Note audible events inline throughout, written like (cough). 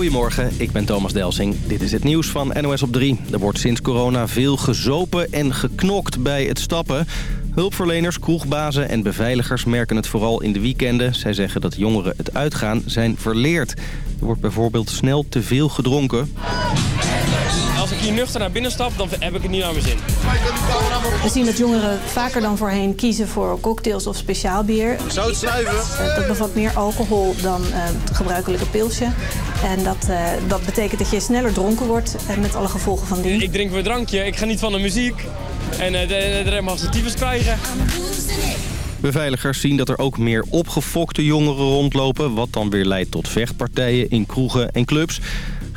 Goedemorgen, ik ben Thomas Delsing. Dit is het nieuws van NOS op 3. Er wordt sinds corona veel gezopen en geknokt bij het stappen. Hulpverleners, kroegbazen en beveiligers merken het vooral in de weekenden. Zij zeggen dat jongeren het uitgaan zijn verleerd. Er wordt bijvoorbeeld snel te veel gedronken. Hier nuchter naar binnen stap, dan heb ik het niet naar mijn zin. We zien dat jongeren vaker dan voorheen kiezen voor cocktails of speciaal bier. Zout snuiven? Uh, dat bevat meer alcohol dan uh, het gebruikelijke pilsje. En dat, uh, dat betekent dat je sneller dronken wordt met alle gevolgen van dien. Ik drink mijn drankje, ik ga niet van de muziek. En de, de, krijgen. Beveiligers zien dat er ook meer opgefokte jongeren rondlopen... wat dan weer leidt tot vechtpartijen in kroegen en clubs.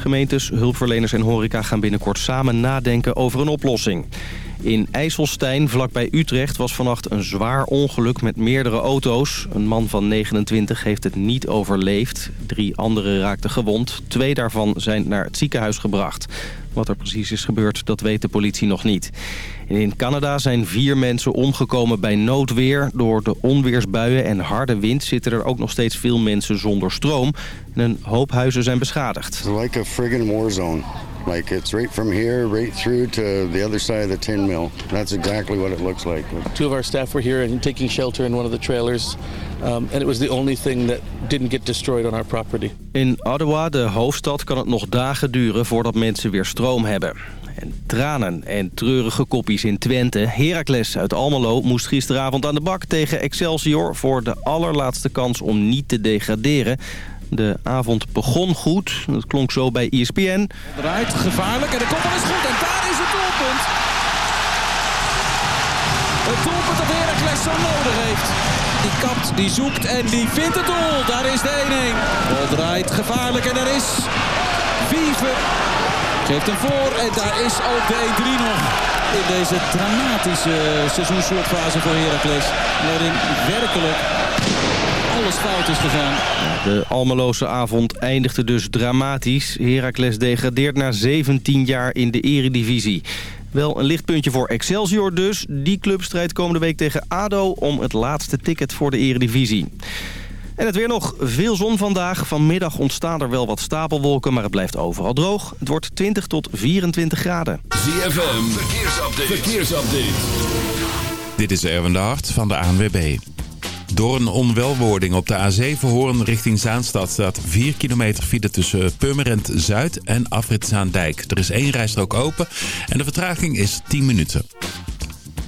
Gemeentes, hulpverleners en horeca gaan binnenkort samen nadenken over een oplossing. In IJsselstein, vlakbij Utrecht, was vannacht een zwaar ongeluk met meerdere auto's. Een man van 29 heeft het niet overleefd. Drie anderen raakten gewond. Twee daarvan zijn naar het ziekenhuis gebracht. Wat er precies is gebeurd, dat weet de politie nog niet. in Canada zijn vier mensen omgekomen bij noodweer. Door de onweersbuien en harde wind zitten er ook nog steeds veel mensen zonder stroom. En een hoop huizen zijn beschadigd. Like a friggin' war zone. Like it's right from here, right through to the other side of the tin mill. That's exactly what it looks like. Two of our staff were here and taking shelter in one of the trailers. Um, and it was the only thing that didn't get destroyed on our property. In Ottawa, de hoofdstad, kan het nog dagen duren voordat mensen weer stroom hebben. En tranen en treurige koppies in Twente. Heracles uit Almelo moest gisteravond aan de bak tegen Excelsior... voor de allerlaatste kans om niet te degraderen. De avond begon goed. Dat klonk zo bij ESPN. Draait gevaarlijk en de kopbal is goed. En daar is het doelpunt. Het doelpunt dat Heracles zo nodig heeft. Die kapt, die zoekt en die vindt het doel. Daar is de 1-1. Bal draait gevaarlijk en er is Vive. Geeft hem voor en daar is ook de 1-3 nog. In deze dramatische seizoensslotfase voor Heracles. Waarin werkelijk alles fout is gegaan. De Almeloze avond eindigde dus dramatisch. Heracles degradeert na 17 jaar in de eredivisie. Wel een lichtpuntje voor Excelsior dus. Die club strijdt komende week tegen ADO om het laatste ticket voor de eredivisie. En het weer nog veel zon vandaag. Vanmiddag ontstaan er wel wat stapelwolken, maar het blijft overal droog. Het wordt 20 tot 24 graden. ZFM, verkeersupdate. verkeersupdate. Dit is Erwin de Hart van de ANWB. Door een onwelwording op de A7 Hoorn richting Zaanstad staat 4 kilometer file tussen Purmerend Zuid en Afrit Zaandijk. Er is één rijstrook open en de vertraging is 10 minuten.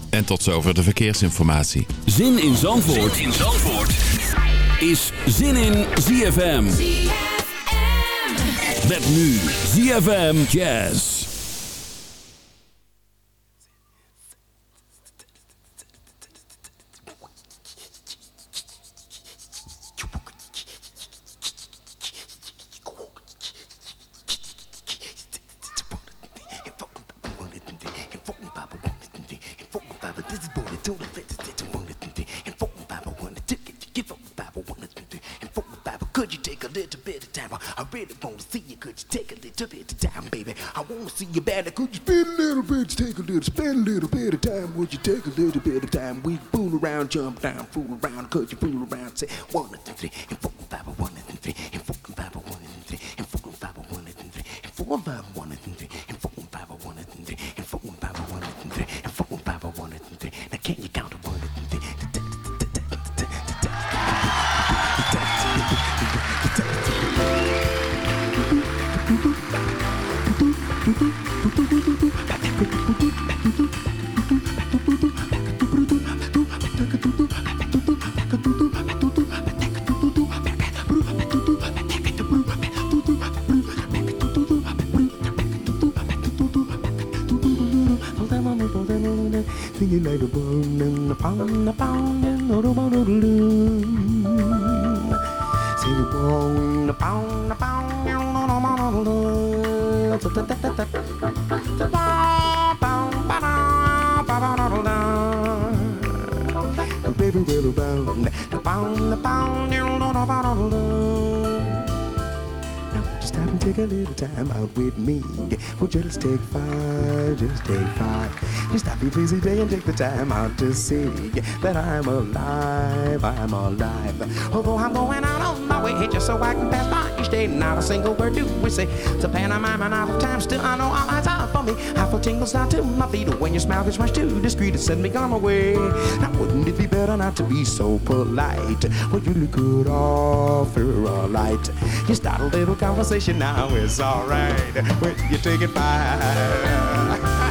En tot zover de verkeersinformatie. Zin in Zandvoort, zin in Zandvoort. is Zin in ZFM. ZFM. Met nu ZFM Jazz. I really want to see you. Could you take a little bit of time, baby? I want to see you better. Could you spend a little bit, take a little, spend a little bit of time? Would you take a little bit of time? We fool around, jump down, fool around. Could you fool around? Say one, two, three, and four, five, one, two, three, and time out with me? Well, just take five, just take five. You stop your busy day and take the time out to see that I'm alive, I'm alive. Although I'm going out on my way just so I can pass by each day, not a single word do we say. To pantomime and out of time, still I know all eyes are for me. I feel tingles down to my feet when your smile gets much too discreet to send me on my way. Now wouldn't it be better not to be so polite? Well, you look good offer a light. You start a little conversation now, it's alright when you take it by.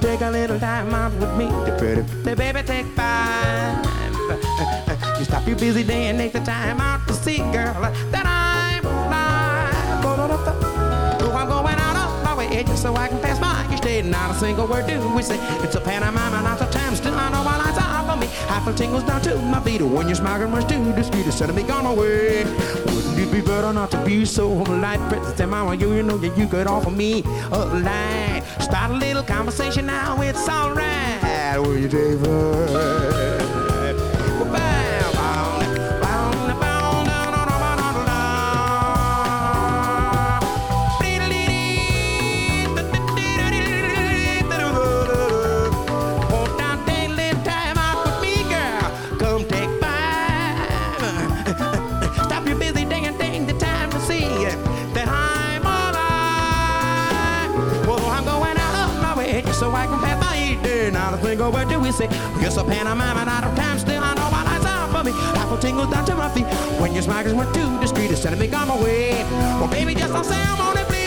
Take a little time out with me, the pretty, the baby, take five. (laughs) You stop your busy day and take the time out to see, girl, that I'm of just so I can pass by day. Not a single word do we say. It's a pantomime not a time. Still, I know my lines are for me. I feel tingles down to my feet when you're smiling much too discreet. Instead of me gone away. Wouldn't it be better not to be so polite? Princess and mama, you, you know that you could offer me a light. Start a little conversation now, it's alright. Will you, David? We say. Yes, a pantomime and out of time. Still, I know my lines are for me. Apple tingles down to my feet. When your smiles went too discreet, it's sending me on my way. Well, baby, just don't say I'm on it. Please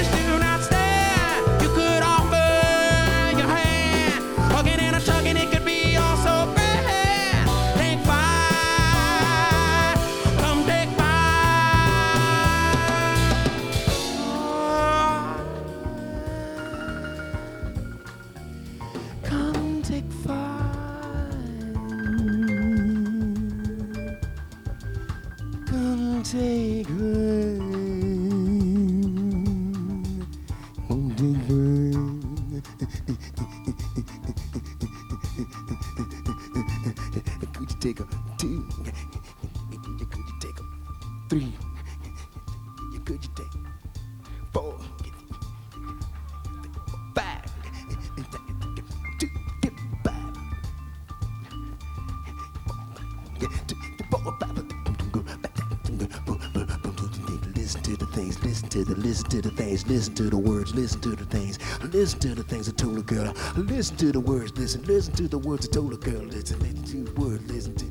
listen to the, listen to the things, listen to the words, listen to the things, listen to the things I told a girl. Listen to the words, listen, listen to the words I told a girl. Listen, listen to the words, listen to.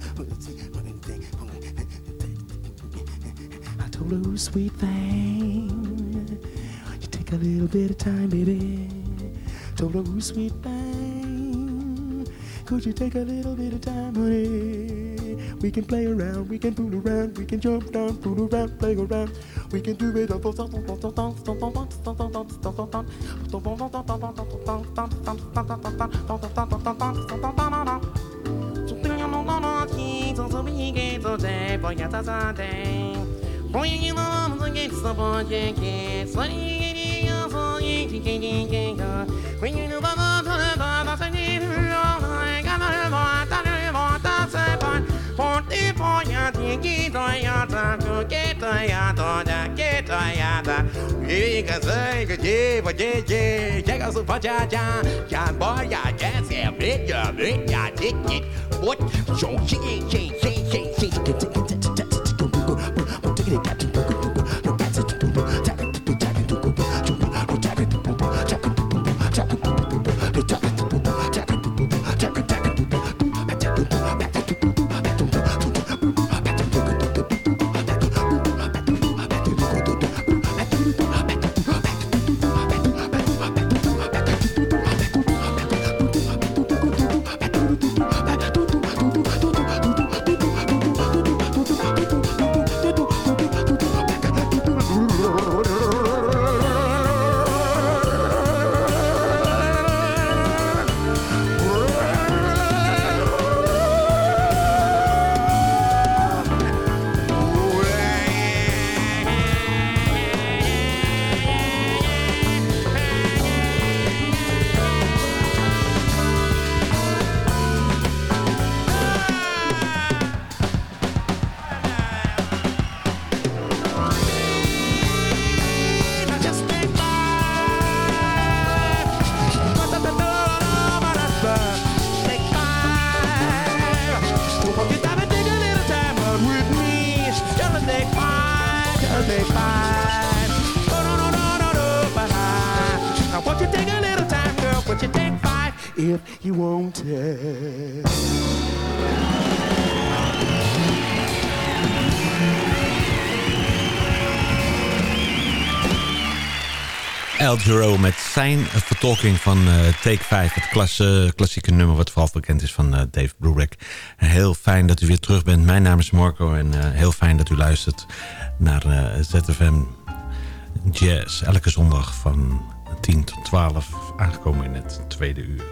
I told her, sweet thing, you take a little bit of time, baby. Told her, "Ooh, sweet thing, could you take a little bit of time, honey? We can play around, we can fool around, we can jump down, fool around, play around. We can do it over When you. 发给他呀的，一个是一个鸡不鸡鸡，这个是发家家，家包呀这是没呀没呀鸡鸡，我总是一心心心心。Met zijn vertolking van uh, Take 5. Het klasse, klassieke nummer wat vooral bekend is van uh, Dave Brubeck. Heel fijn dat u weer terug bent. Mijn naam is Marco en heel fijn dat u luistert naar ZFM Jazz. Elke zondag van 10 tot 12 aangekomen in het tweede uur.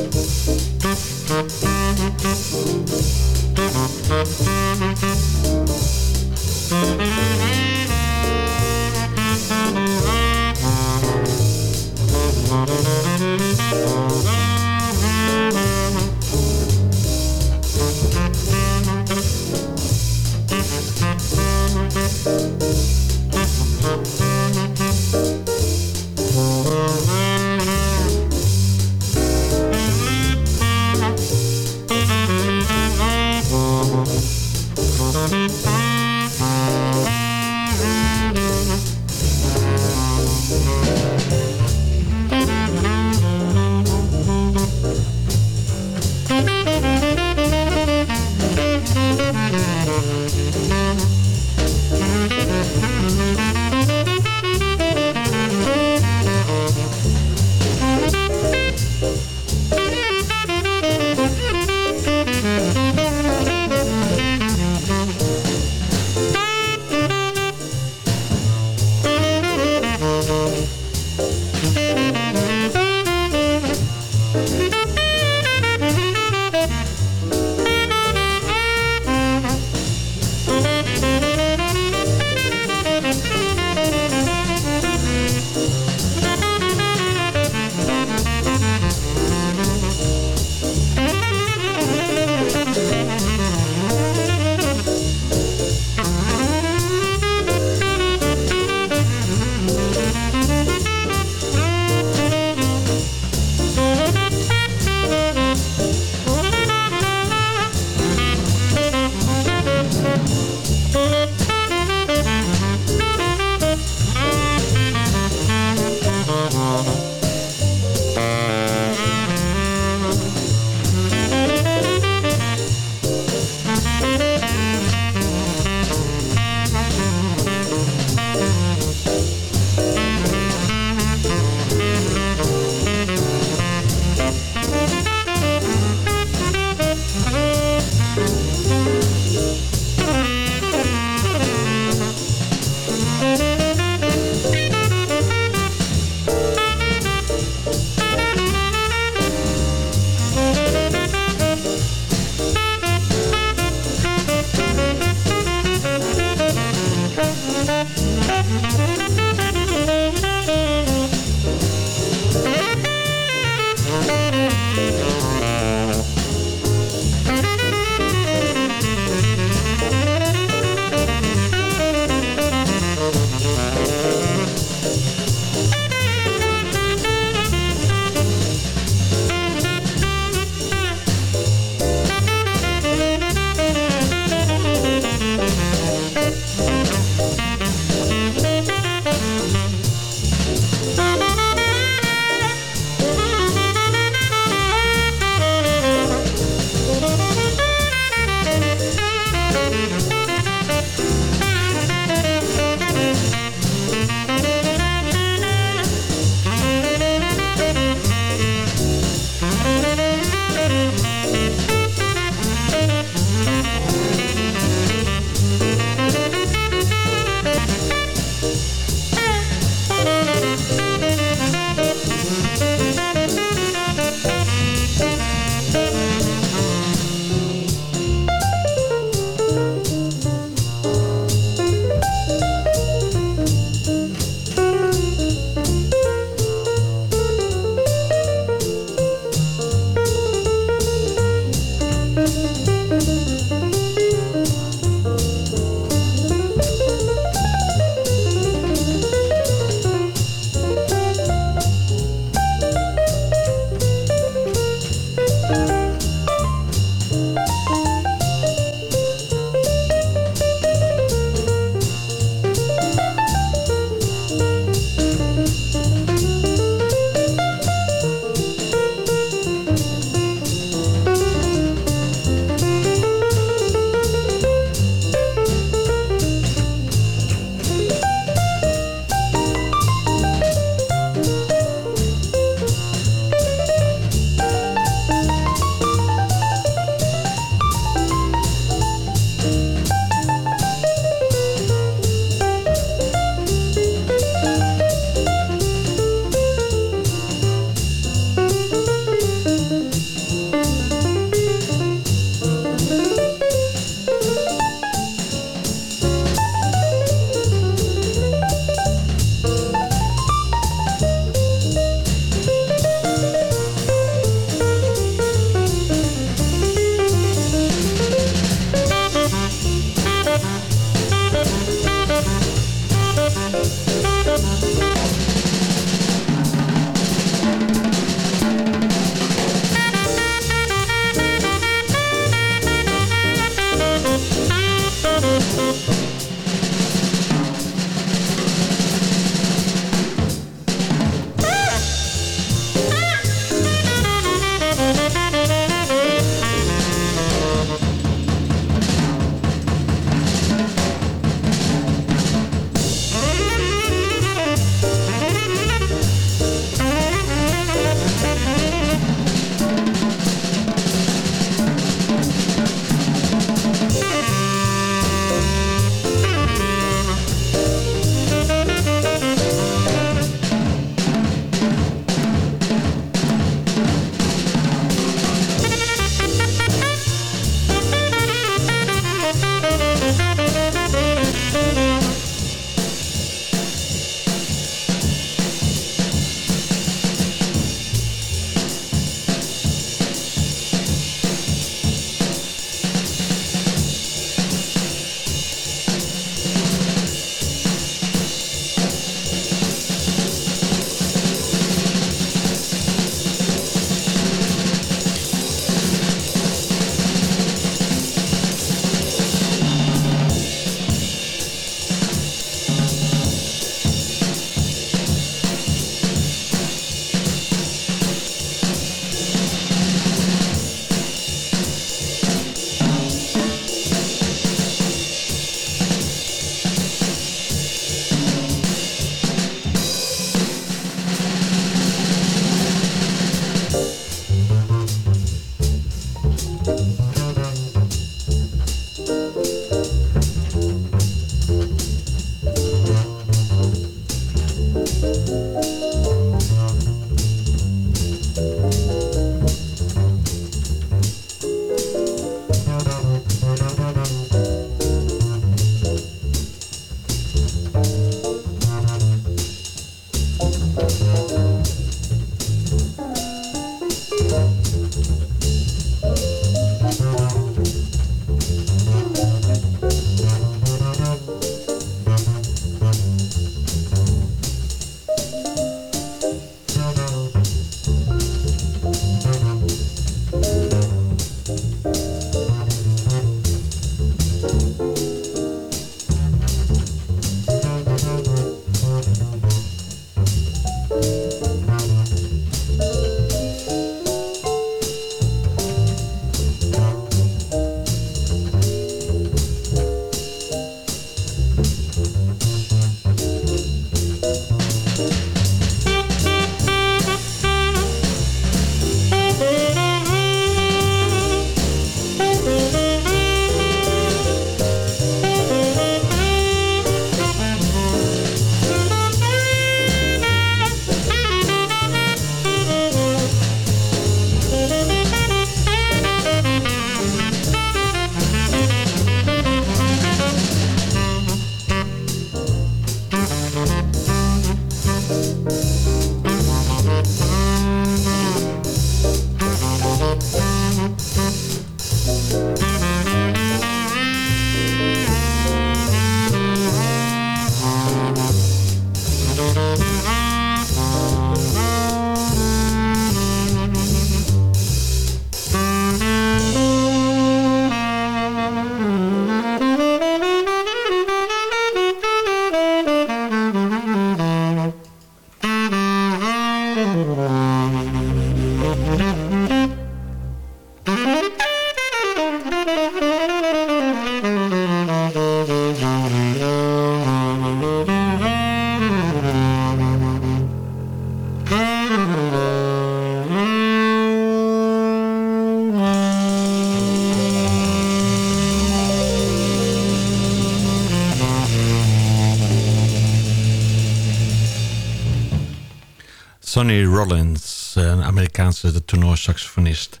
Sonny Rollins, een Amerikaanse tenorsaxofonist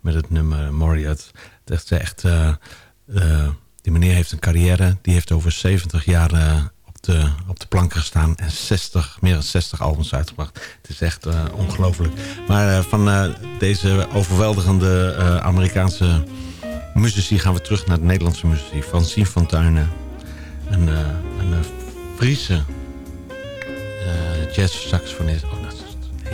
met het nummer Moriat. Het is echt, uh, uh, die meneer heeft een carrière, die heeft over 70 jaar op, de, op de planken gestaan en 60, meer dan 60 albums uitgebracht. Het is echt ongelooflijk. Maar van deze overweldigende Amerikaanse muzici gaan we terug naar de Nederlandse muziek. Van Sien van Tuinen, een, een Friese jazz-saxofonist.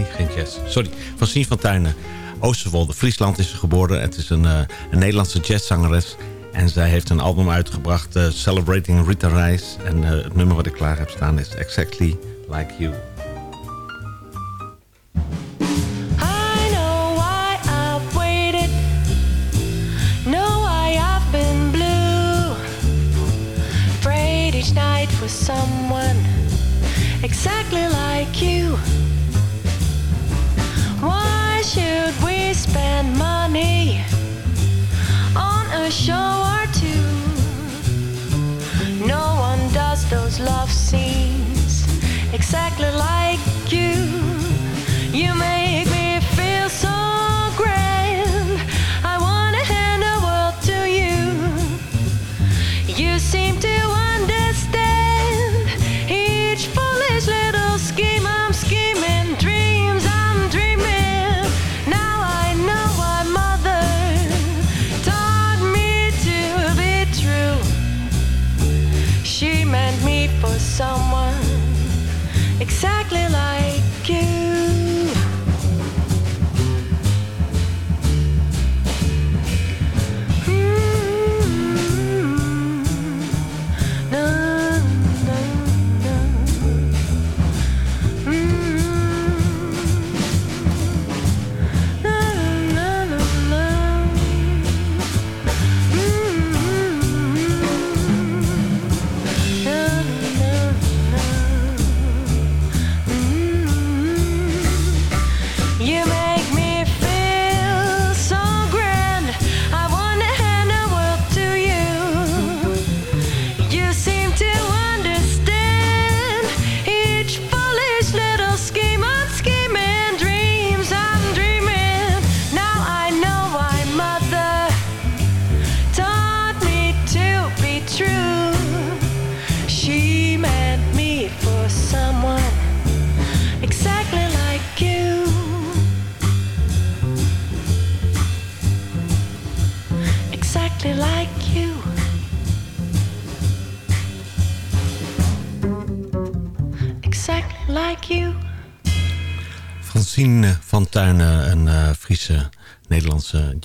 Geen jazz. Sorry, van Sien van Tuinen. Oosterwolde, Friesland is ze geboren. Het is een, uh, een Nederlandse jazzzangeres. En zij heeft een album uitgebracht, uh, Celebrating Rita Rice. En uh, het nummer wat ik klaar heb staan is Exactly Like You. I scenes. Exactly like for someone exactly like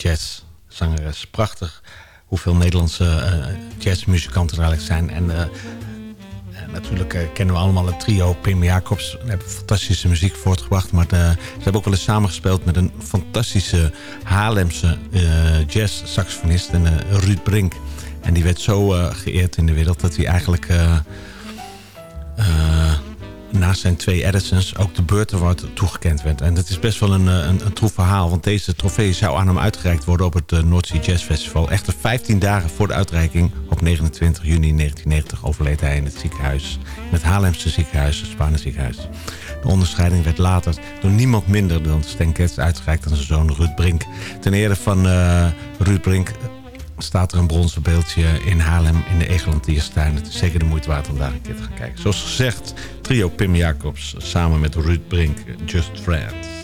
jazzzangeres. Prachtig hoeveel Nederlandse uh, jazzmuzikanten er eigenlijk zijn. En uh, natuurlijk kennen we allemaal het trio Pim Jacobs. Ze hebben fantastische muziek voortgebracht. Maar ze hebben ook wel eens samengespeeld met een fantastische Haarlemse jazz-saxofonist. Ruud Brink. En die werd zo geëerd in de wereld dat hij eigenlijk naast zijn twee Edisons ook de Beurt Award toegekend werd. En dat is best wel een, een, een verhaal. Want deze trofee zou aan hem uitgereikt worden op het uh, North Sea Jazz Festival. Echter 15 dagen voor de uitreiking, op 29 juni 1990, overleed hij in het ziekenhuis. In het Haarlemse ziekenhuis, het Spaanse ziekenhuis. De onderscheiding werd later door niemand minder dan Stan Getz uitgereikt aan zijn zoon Ruud Brink. Ten ere van uh, Ruud Brink staat er een bronzen beeldje in Haarlem in de Egelantierstuin. Het is zeker de moeite waard om daar een keer te gaan kijken. Zoals gezegd, trio Pim Jacobs samen met Ruud Brink, Just Friends.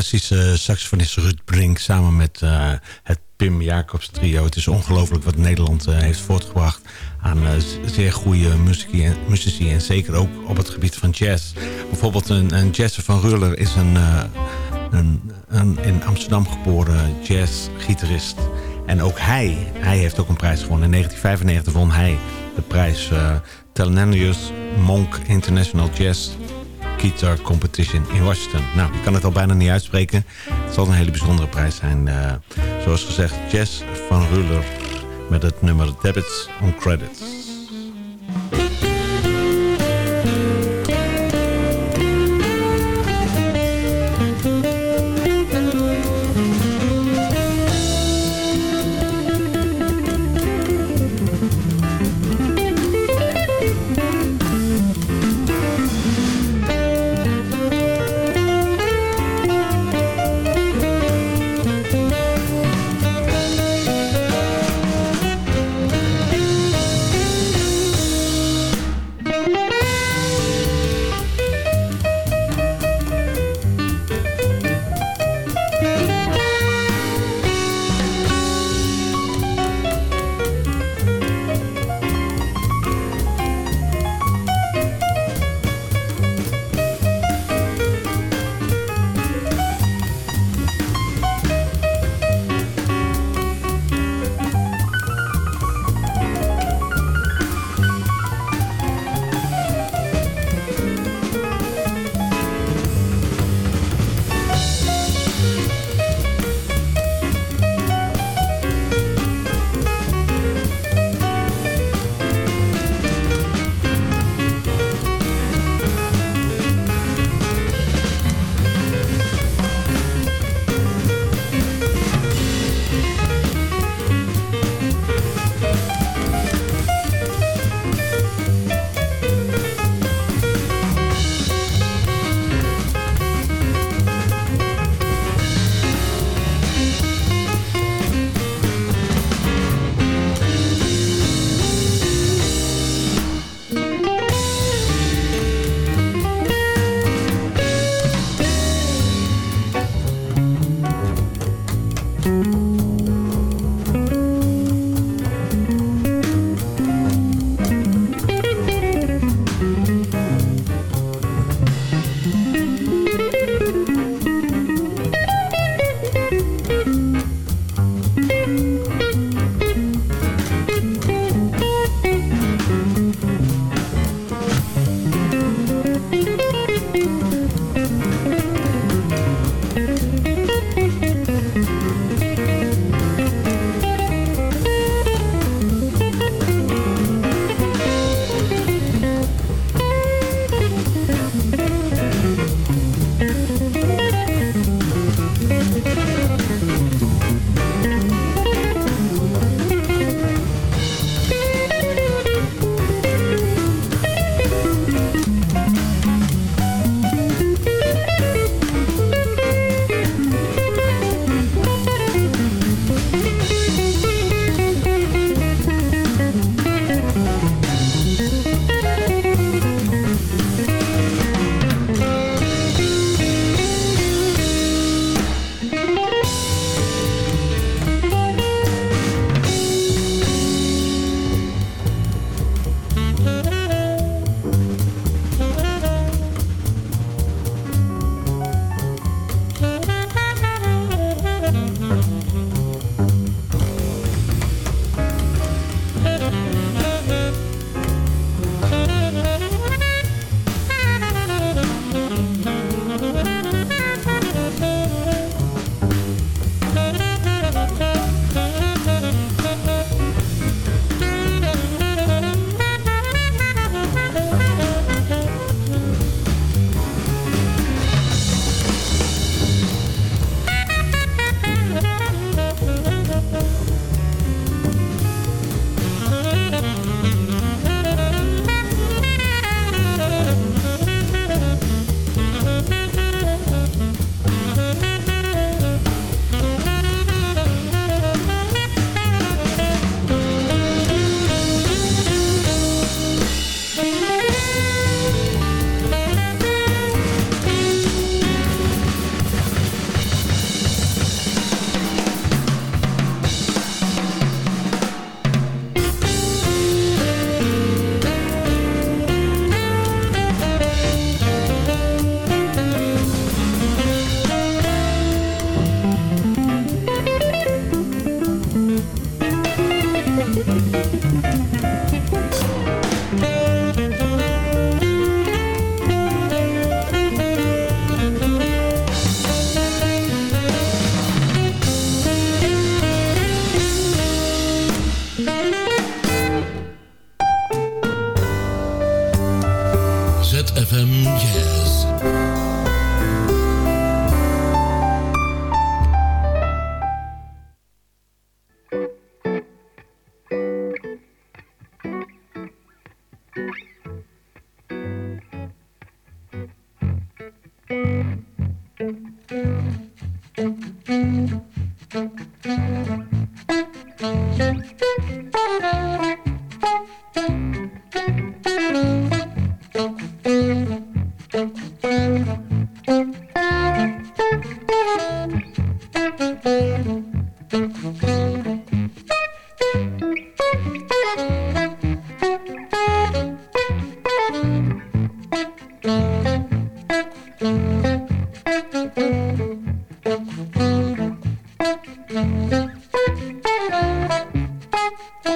Fantastische saxofonist Ruud Brink... samen met uh, het Pim Jacobs trio. Het is ongelooflijk wat Nederland uh, heeft voortgebracht... aan uh, zeer goede muzici en, en zeker ook op het gebied van jazz. Bijvoorbeeld een, een Jesse van Ruller is een, een, een, in Amsterdam geboren jazzgitarist... En ook hij, hij heeft ook een prijs gewonnen. In 1995 won hij de prijs uh, Monk International Jazz Guitar Competition in Washington. Nou, ik kan het al bijna niet uitspreken. Het zal een hele bijzondere prijs zijn. Uh, zoals gezegd, Jess van Ruller met het nummer Debits on Credits.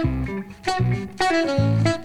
Oh, eh, van Roelen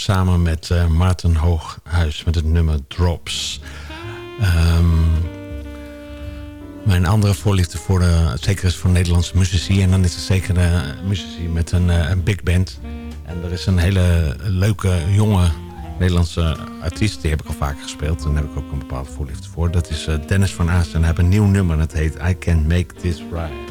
samen met eh, Maarten Hooghuis met het nummer Drops. Ehm, mijn andere voorliefde voor de, zeker is voor Nederlandse muzici. En dan is het zeker de muzici met een, eh, big band. En er is een hele leuke, jonge Nederlandse artiest. Die heb ik al vaker gespeeld. En daar heb ik ook een bepaalde voorliefde voor. Dat is Dennis van Aast. En hij heeft een nieuw nummer. En het heet I Can Make This Right.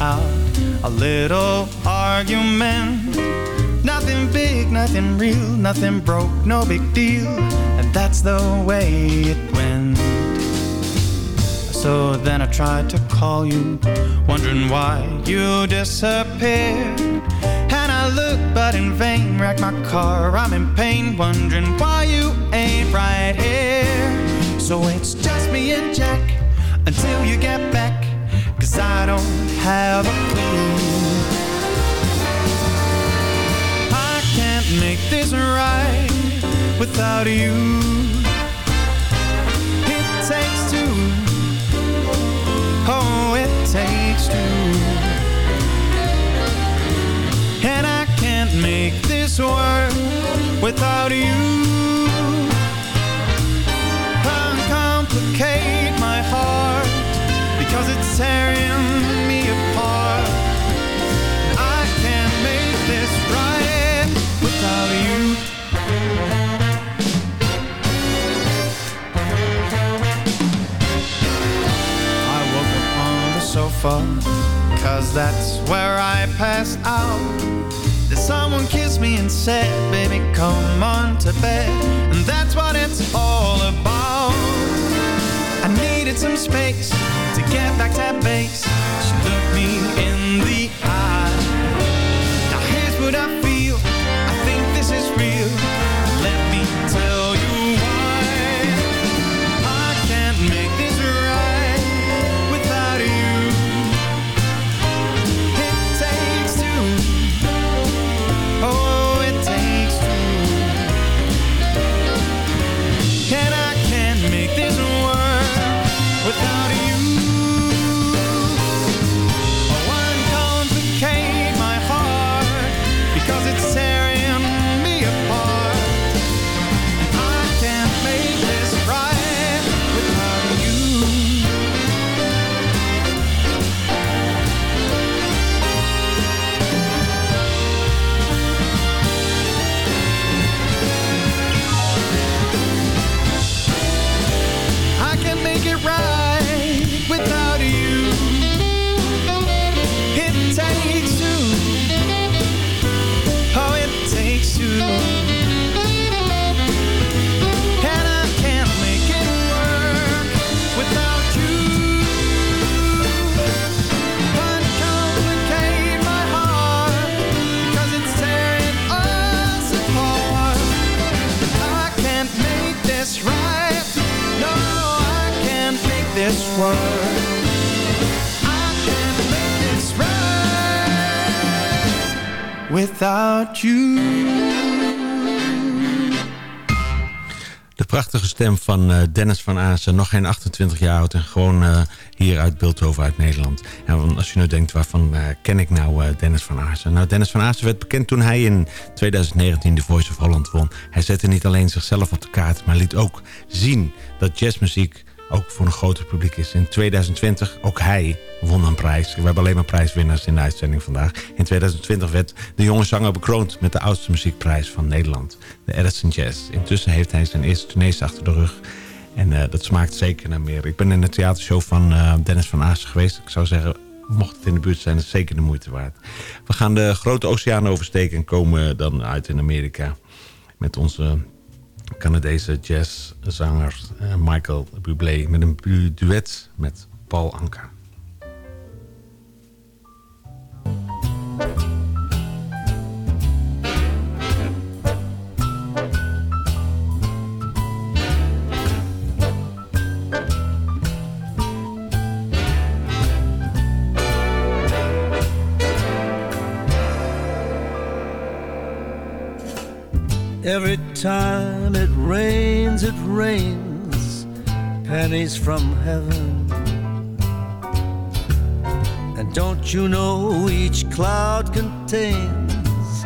Out, a little argument. Nothing big, nothing real, nothing broke, no big deal. And that's the way it went. So then I tried to call you, wondering why you disappeared. And I looked, but in vain, wrecked my car. I'm in pain, wondering why you ain't right here. So it's just me and Jack until you get back. Cause I don't have a clue. I can't make this right without you. It takes two. Oh, it takes two. And I can't make this work without you. Uncomplicate tearing me apart. I can't make this right without you. I woke up on the that's where I out. Then someone kissed me and said, baby, come on to bed. And that's what it's all about. I needed some space get back to base. She looked me in the eye. Prachtige stem van eh, Dennis van Aasen, nog geen 28 jaar oud... en gewoon eh, hier uit Beeldhoven uit Nederland. En als je nu denkt, waarvan eh, ken ik nou Dennis van Aasen? Nou, Dennis van Aasen werd bekend toen hij in 2019 de Voice of Holland won. Hij zette niet alleen zichzelf op de kaart... maar liet ook zien dat jazzmuziek ook voor een groter publiek is. In 2020, ook hij won een prijs. We hebben alleen maar prijswinnaars in de uitzending vandaag. In 2020 werd de jonge zanger bekroond met de oudste muziekprijs van Nederland. De Edison Jazz. Intussen heeft hij zijn eerste tournees achter de rug. En eh, dat smaakt zeker naar meer. Ik ben in de theatershow van eh, Dennis van Aassen geweest. Ik zou zeggen, mocht het in de buurt zijn, is zeker de moeite waard. We gaan de grote oceaan oversteken en komen dan uit in Amerika. Met onze Canadese jazzzanger eh, Michael Bublé. Met een duet met Paul Anka. Every time it rains, it rains pennies from heaven. And don't you know each cloud contains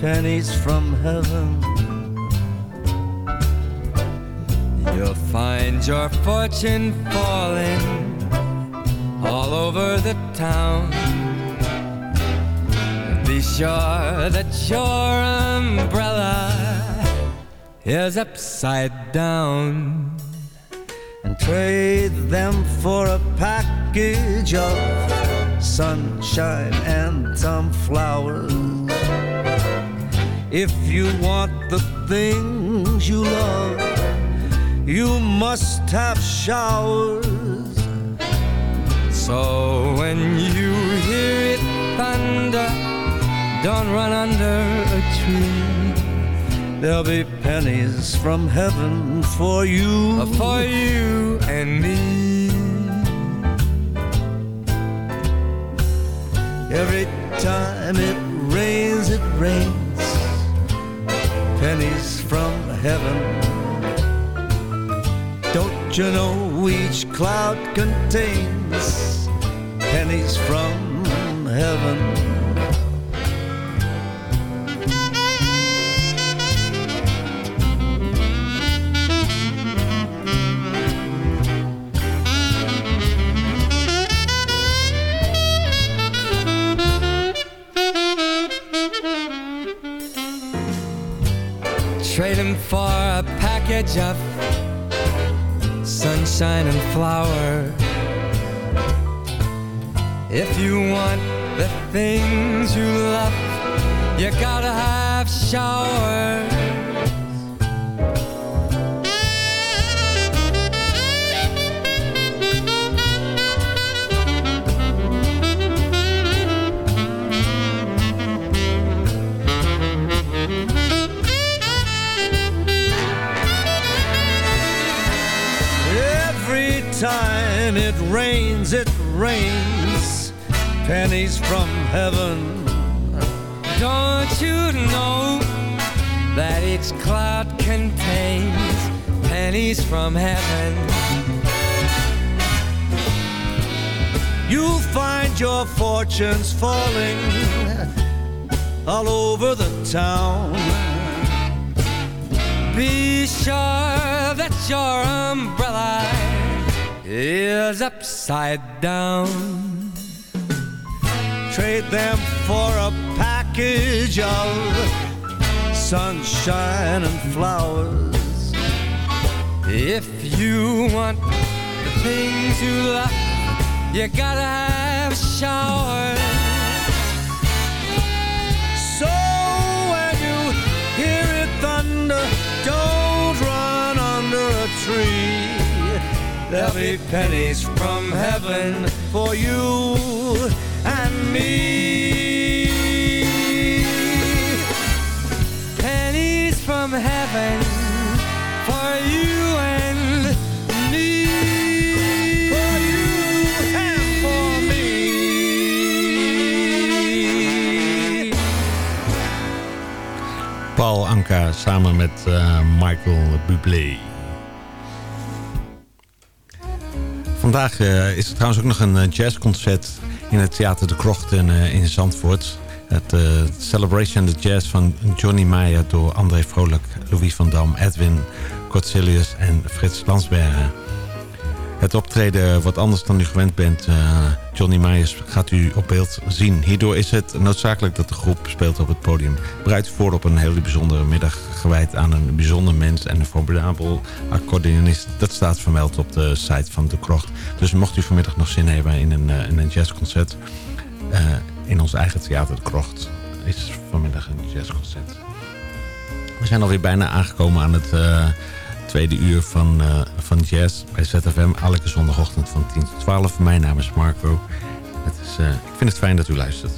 pennies from heaven? You'll find your fortune falling all over the town. Be sure that your umbrella is upside down. And trade them for a package of sunshine and some flowers. If you want the things you love, you must have showers. So when you hear it thunder, don't run under a tree. There'll be pennies from heaven for you. Uh, for you and me. Every time it rains, it rains pennies from heaven. Don't you know each cloud contains pennies from heaven? Him for a package of sunshine and flower. If you want the things you love, you gotta have showers. Rains, it rains pennies from heaven. Don't you know that each cloud contains pennies from heaven? You'll find your fortunes falling all over the town. Be sure that your umbrella is upside down. Trade them for a package of sunshine and flowers. If you want the things you love, you gotta have showers. So when you hear it thunder, don't run under a tree. There'll be pennies from heaven for you and me. Pennies from heaven for you and me. For you and for me. Paul Anka samen met eh, Michael Bublé. Vandaag eh, is er trouwens ook nog een eh, jazzconcert in het Theater de Krocht in, eh, in Zandvoort. Het Celebration the Jazz van Johnny Meyer door André Vrolijk, Louis van Dam, Edwin Cortelius en Frits Landsbergen. Het optreden wat anders dan u gewend bent. eh, Johnny Myers gaat u op beeld zien. Hierdoor is het noodzakelijk dat de groep speelt op het podium. Bereid voor op een hele bijzondere middag gewijd aan een bijzonder mens en een formidabel accordeonist. Dat staat vermeld op de site van De Krocht. Dus mocht u vanmiddag nog zin hebben in een, eh, in een jazzconcert... eh, in ons eigen theater De Krocht is vanmiddag een jazzconcert. We zijn alweer bijna aangekomen aan het tweede uur van, eh, van Jazz bij ZFM. Elke zondagochtend van 10 tot 12. Mijn naam is Marco. Het is, eh, ik vind het fijn dat u luistert.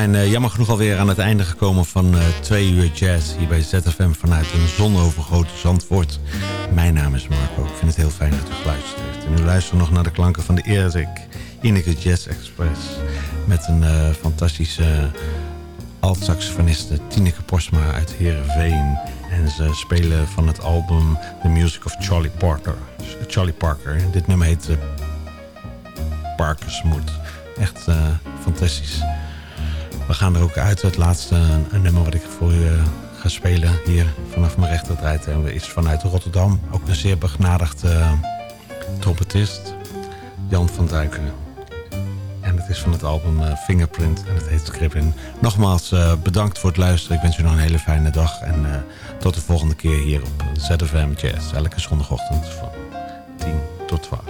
Zijn uh, jammer genoeg alweer aan het einde gekomen van uh, twee uur jazz hier bij ZFM vanuit een zonovergrote Zandvoort. Mijn naam is Marco. Ik vind het heel fijn dat u geluisterd. En u luistert nog naar de klanken van de Erik Ineke Jazz Express met een uh, fantastische alt-saxofoniste Tineke Posma uit Heerenveen. En ze spelen van het album The Music of Charlie Parker. Charlie Parker. Dit nummer heet Parkersmoed. Echt fantastisch. We gaan er ook uit. Het laatste een nummer wat ik voor u uh, ga spelen hier vanaf mijn rechterdraait. is vanuit Rotterdam. Ook een zeer begnadigde trompetist. Jan van Duiken. En het is van het album uh, Fingerprint en het heet Scribbin. Nogmaals bedankt voor het luisteren. Ik wens u nog een hele fijne dag. En tot de volgende keer hier op ZFM Jazz. Elke zondagochtend van 10 tot 12.